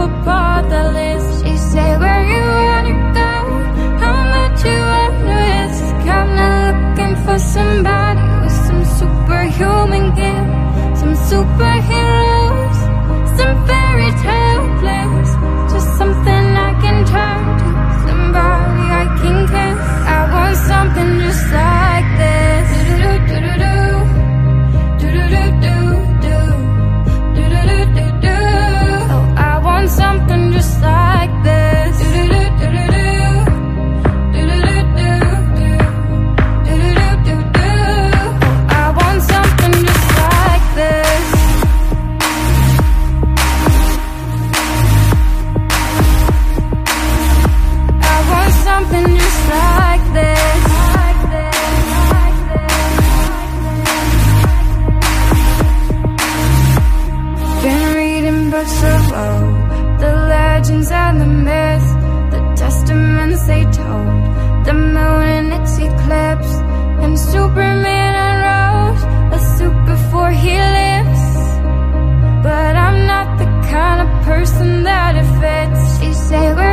apart, that The legends and the myths The testaments they told The moon and its eclipse And Superman unrolled A suit before he lifts. But I'm not the kind of person that it fits She said